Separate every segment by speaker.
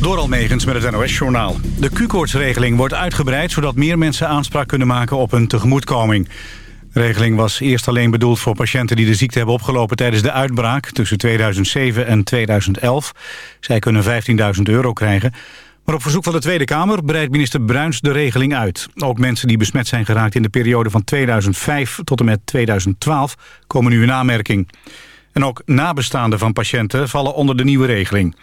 Speaker 1: Door Almegens met het NOS-journaal. De Q-koortsregeling wordt uitgebreid... zodat meer mensen aanspraak kunnen maken op een tegemoetkoming. De regeling was eerst alleen bedoeld voor patiënten... die de ziekte hebben opgelopen tijdens de uitbraak... tussen 2007 en 2011. Zij kunnen 15.000 euro krijgen. Maar op verzoek van de Tweede Kamer breidt minister Bruins de regeling uit. Ook mensen die besmet zijn geraakt in de periode van 2005 tot en met 2012... komen nu in aanmerking. En ook nabestaanden van patiënten vallen onder de nieuwe regeling.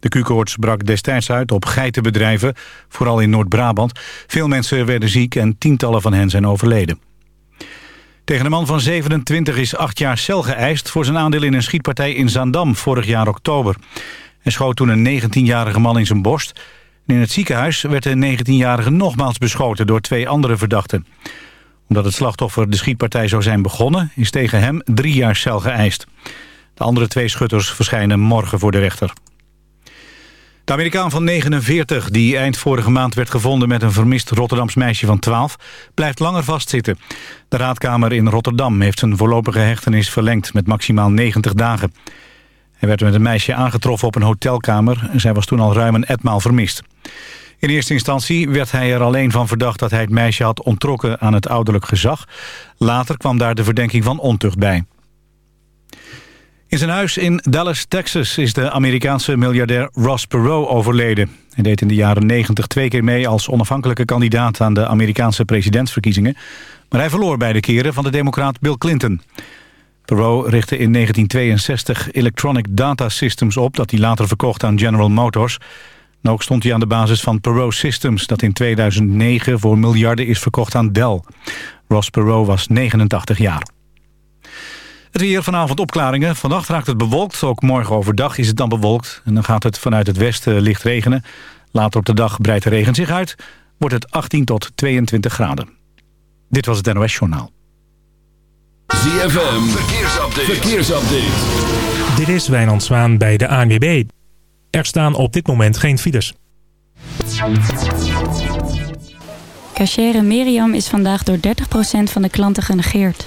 Speaker 1: De Q-koorts brak destijds uit op geitenbedrijven, vooral in Noord-Brabant. Veel mensen werden ziek en tientallen van hen zijn overleden. Tegen een man van 27 is acht jaar cel geëist... voor zijn aandeel in een schietpartij in Zaandam vorig jaar oktober. Hij schoot toen een 19-jarige man in zijn borst. in het ziekenhuis werd de 19-jarige nogmaals beschoten... door twee andere verdachten. Omdat het slachtoffer de schietpartij zou zijn begonnen... is tegen hem drie jaar cel geëist. De andere twee schutters verschijnen morgen voor de rechter. De Amerikaan van 49, die eind vorige maand werd gevonden... met een vermist Rotterdams meisje van 12, blijft langer vastzitten. De raadkamer in Rotterdam heeft zijn voorlopige hechtenis verlengd... met maximaal 90 dagen. Hij werd met een meisje aangetroffen op een hotelkamer. Zij was toen al ruim een etmaal vermist. In eerste instantie werd hij er alleen van verdacht... dat hij het meisje had ontrokken aan het ouderlijk gezag. Later kwam daar de verdenking van ontucht bij. In zijn huis in Dallas, Texas is de Amerikaanse miljardair Ross Perot overleden. Hij deed in de jaren 90 twee keer mee als onafhankelijke kandidaat aan de Amerikaanse presidentsverkiezingen. Maar hij verloor beide keren van de democraat Bill Clinton. Perot richtte in 1962 Electronic Data Systems op... dat hij later verkocht aan General Motors. En ook stond hij aan de basis van Perot Systems... dat in 2009 voor miljarden is verkocht aan Dell. Ross Perot was 89 jaar. Het weer vanavond opklaringen. Vannacht raakt het bewolkt. Ook morgen overdag is het dan bewolkt. En dan gaat het vanuit het westen licht regenen. Later op de dag breidt de regen zich uit. Wordt het 18 tot 22 graden. Dit was het NOS Journaal.
Speaker 2: ZFM. Verkeersupdate. Verkeersupdate.
Speaker 3: Dit is Wijnand Zwaan bij de ANWB. Er staan op dit moment geen files.
Speaker 4: Cachere Miriam is vandaag door 30% van de klanten genegeerd.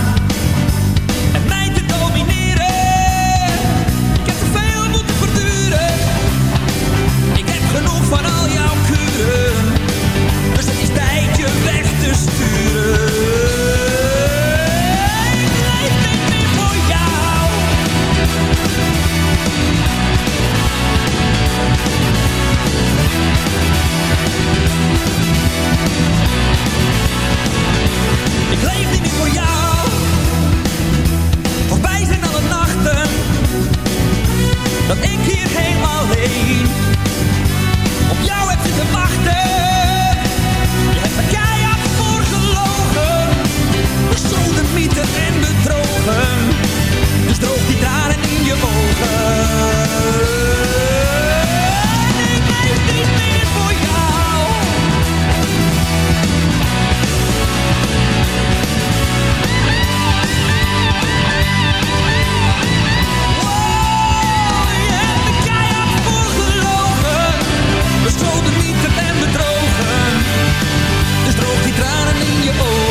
Speaker 5: Dat ik hier helemaal alleen. Op jou heb zitten wachten. We stonden niet ben bedrogen, dus droog die tranen in je ogen. Nee, ik leef niet meer voor jou. Wow, die heb ik jij voor gelogen. We stonden niet te ben bedrogen,
Speaker 6: dus droog die tranen in je ogen.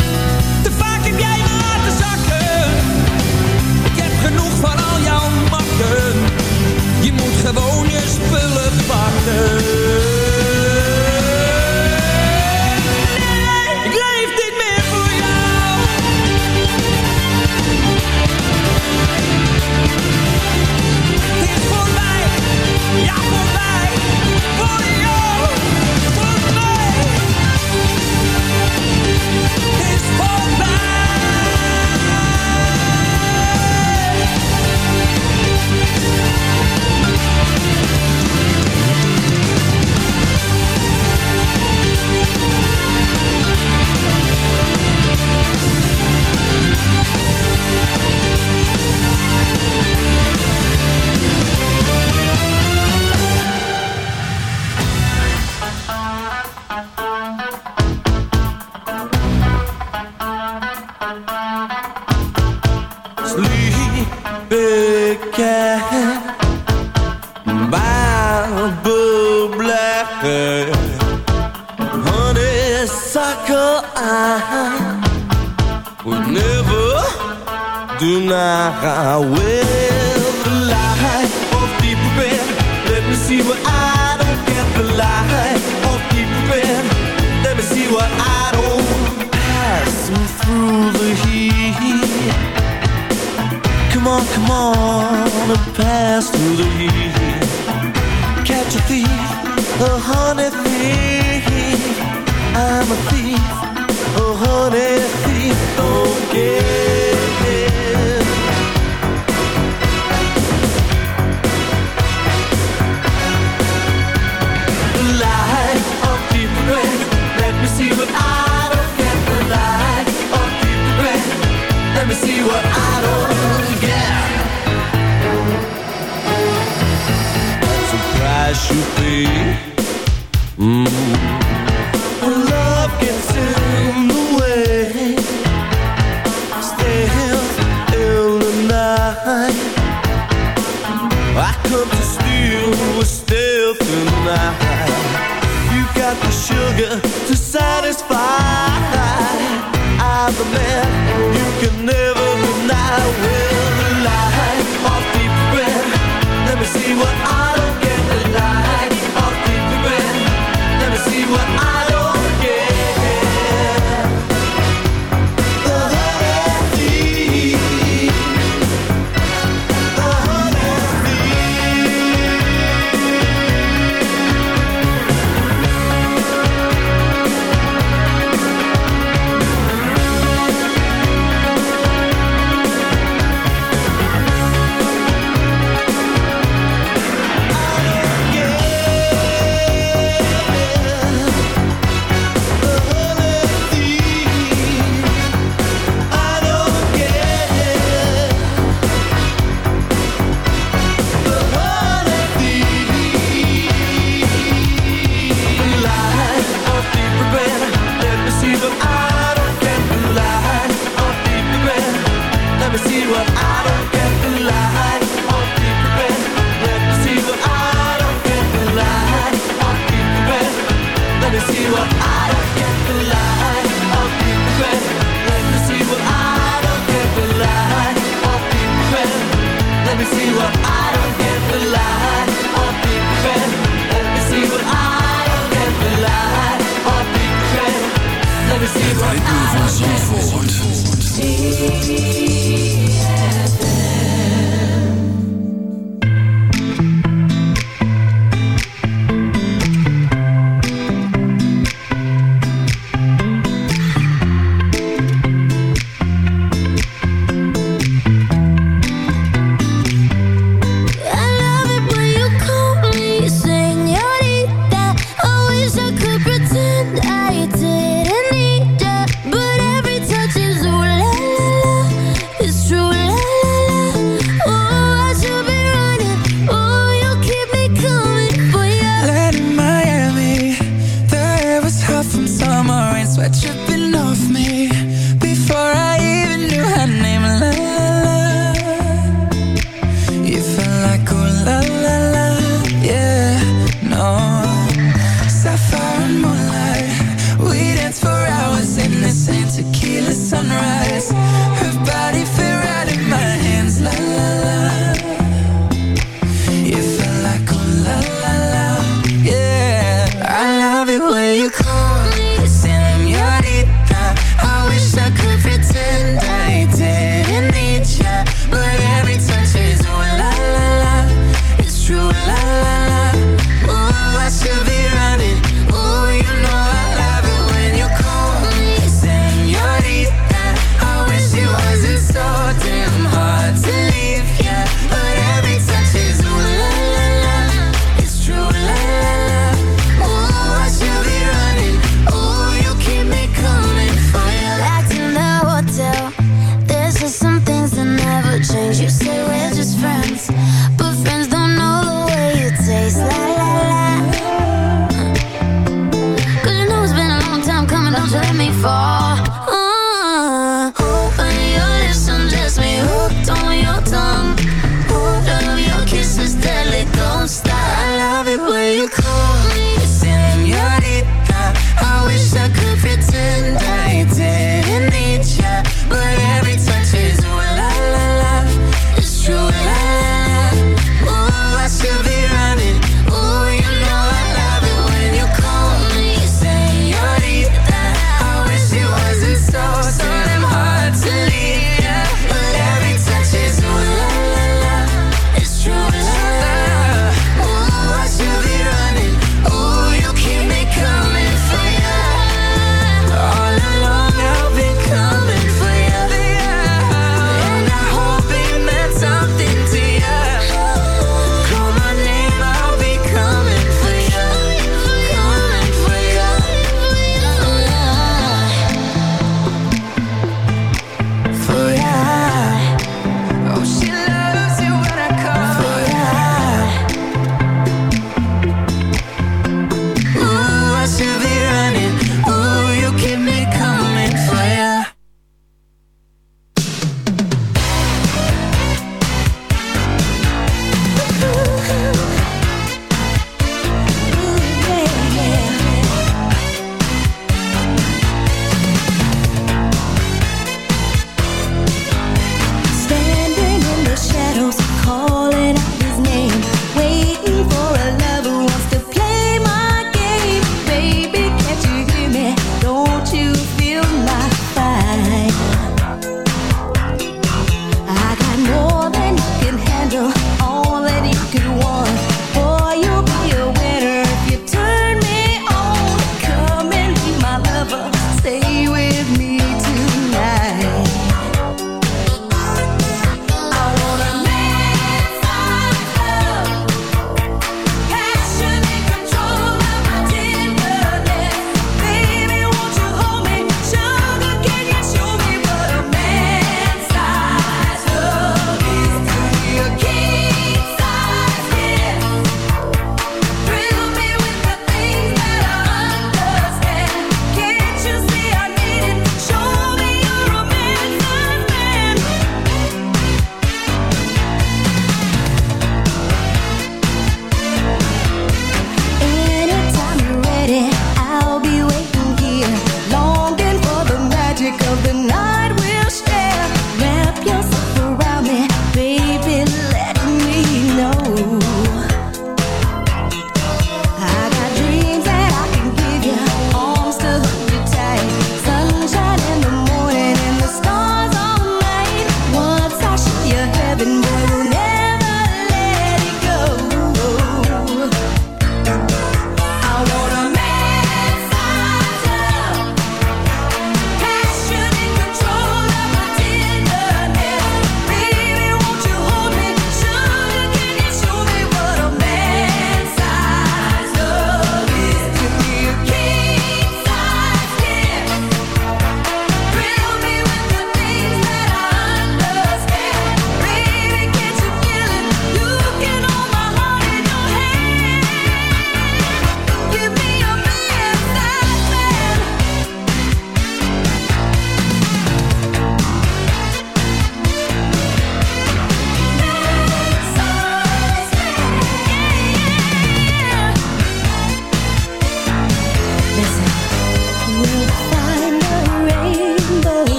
Speaker 7: Er keihard
Speaker 8: voor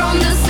Speaker 7: from the
Speaker 9: sun.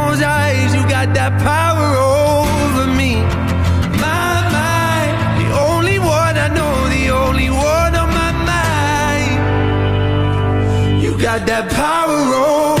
Speaker 10: got that power over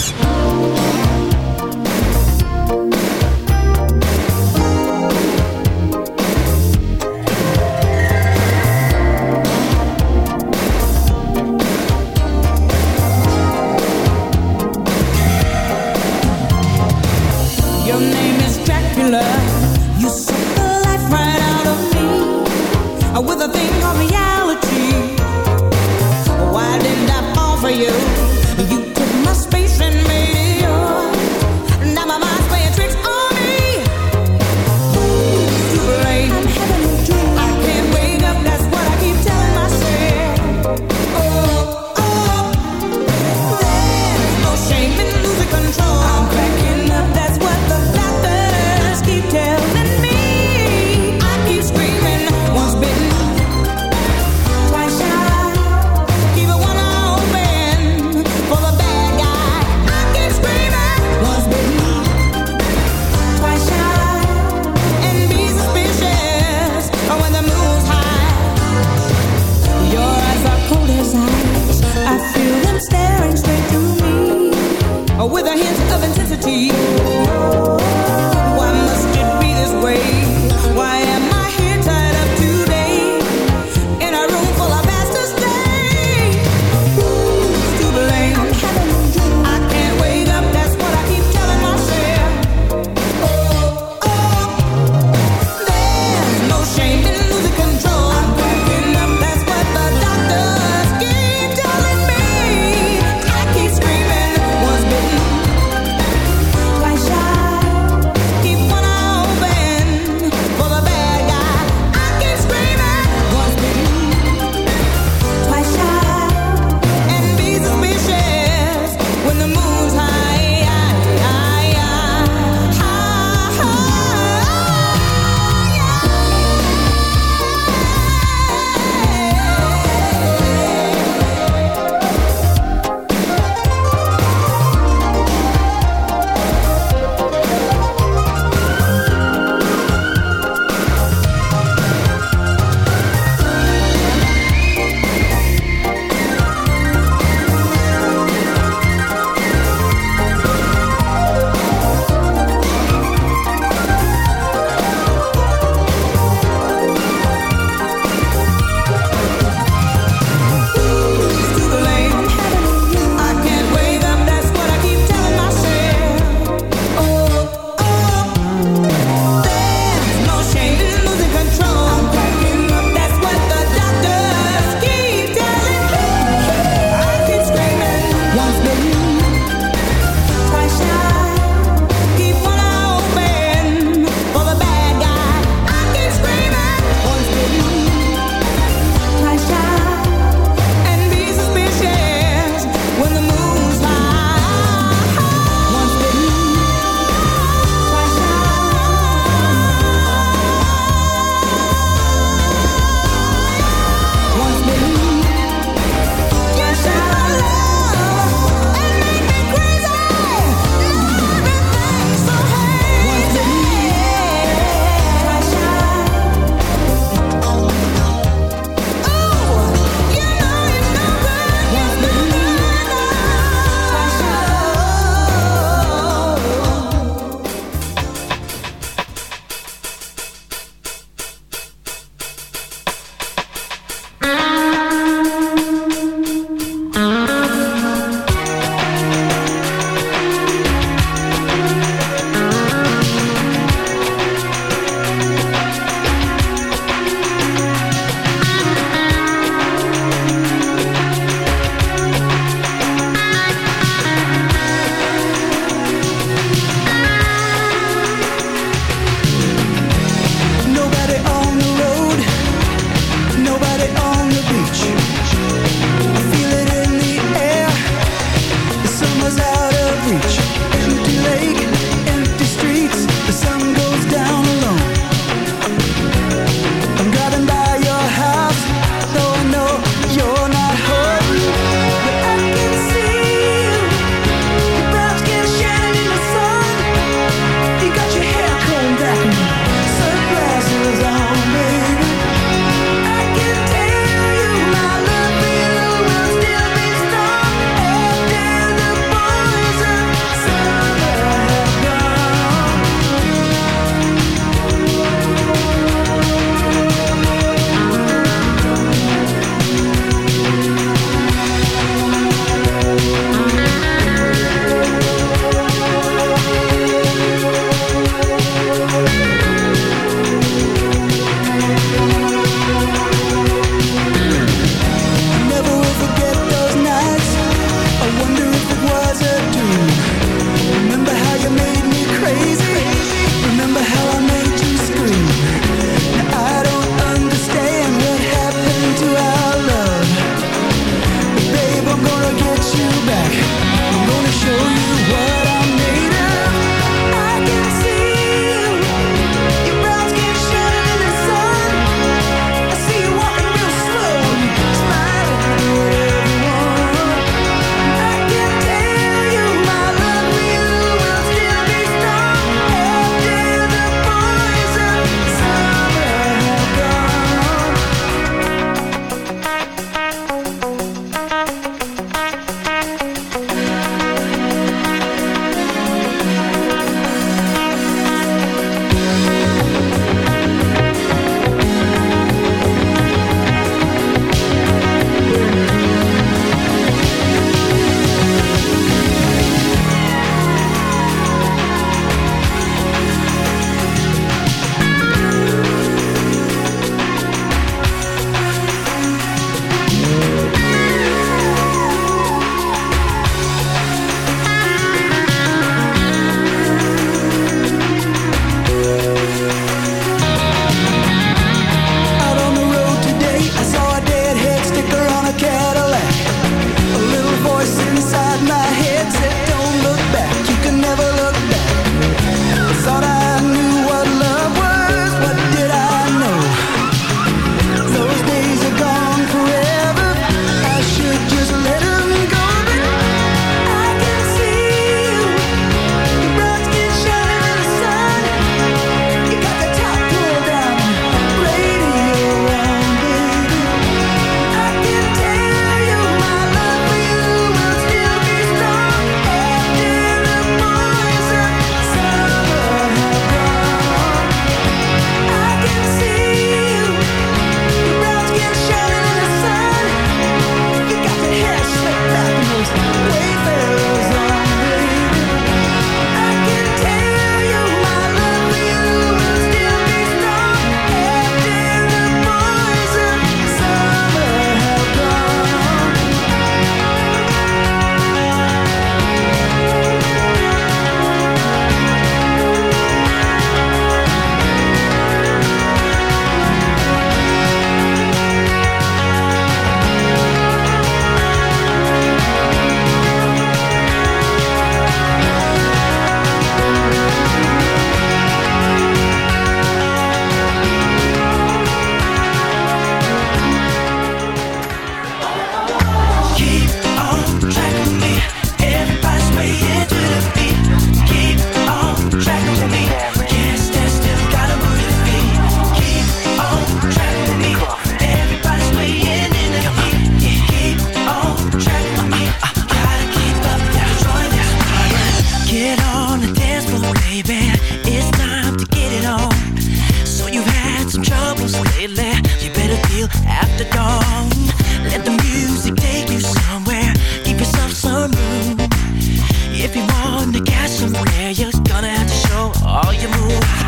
Speaker 11: You're gonna have to show all your
Speaker 12: moves.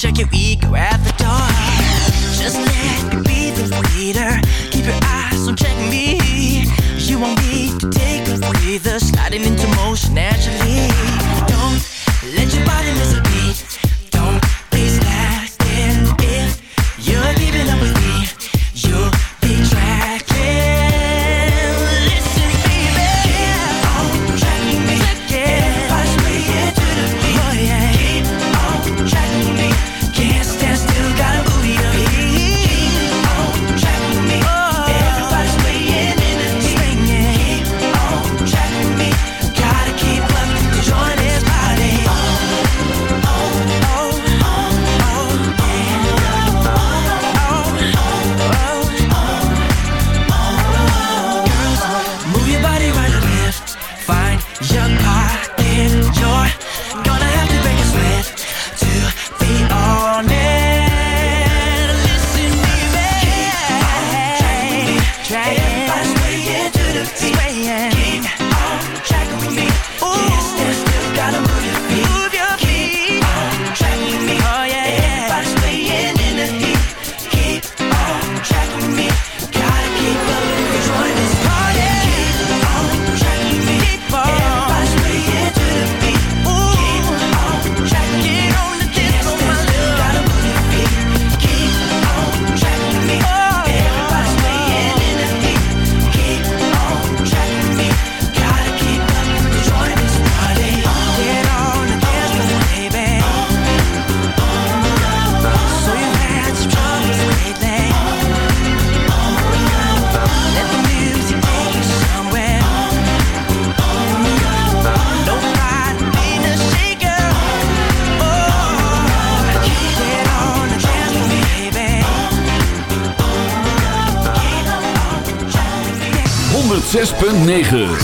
Speaker 12: check it. 9.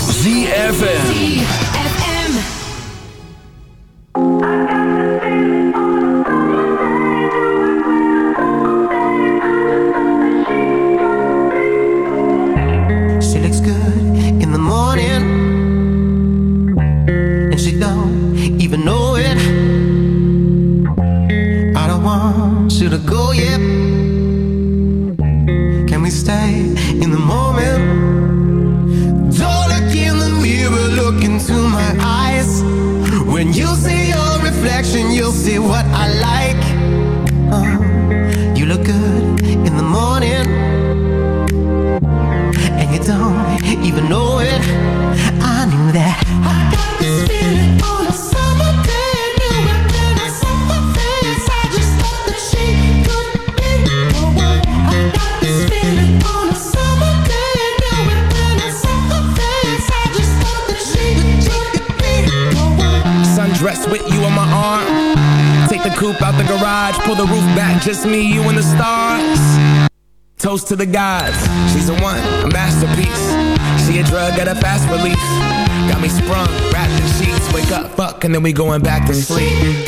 Speaker 12: just
Speaker 13: me, you and the stars. Toast to the gods. She's a one, a masterpiece. She a drug got a fast release. Got me sprung, wrapped in sheets. Wake up, fuck, and then we going back to sleep.